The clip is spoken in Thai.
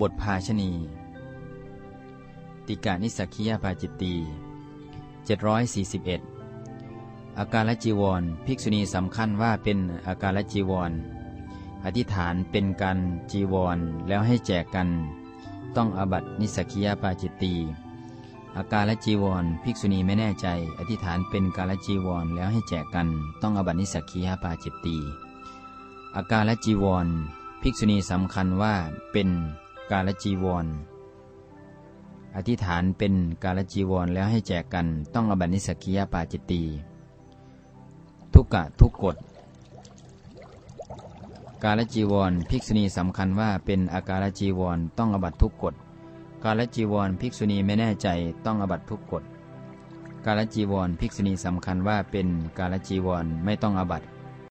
บทภาชณี ติกานิสักคียาปาจิตตี741 อาการละจีวร ภิกษุณีสำคัญว่าเป็นอาการละจีวร อธิษฐานเป็นการจีวรแล้วให้แจกกัน ต้องอบัตนิสักคียาปาจิตตีอาการละจีวร ภิกษุณีไม่แน่ใจ อธิษฐานเป็นการละจีวรแล้วให้แจกกัน ต้องอบัตนิสักคียาปาจิตตีอาการละจีวรภิกษุณีสำคัญว่าเป็น กาลจีวร อธิษฐานเป็นกาลจีวรแล้วให้แจกกันต้องอบัตินิสกิยาปาจิตตีทุกกะทุกกฎกาลจีวร ภิกษุณีสำคัญว่าเป็นอาการจีวรต้องอบัตทุกกฎกาลจีวร ภิกษุณีไม่แน่ใจต้องอบัตทุกกฎกาลจีวร ภิกษุณีสำคัญว่าเป็นกาลจีวรไม่ต้องอบัติ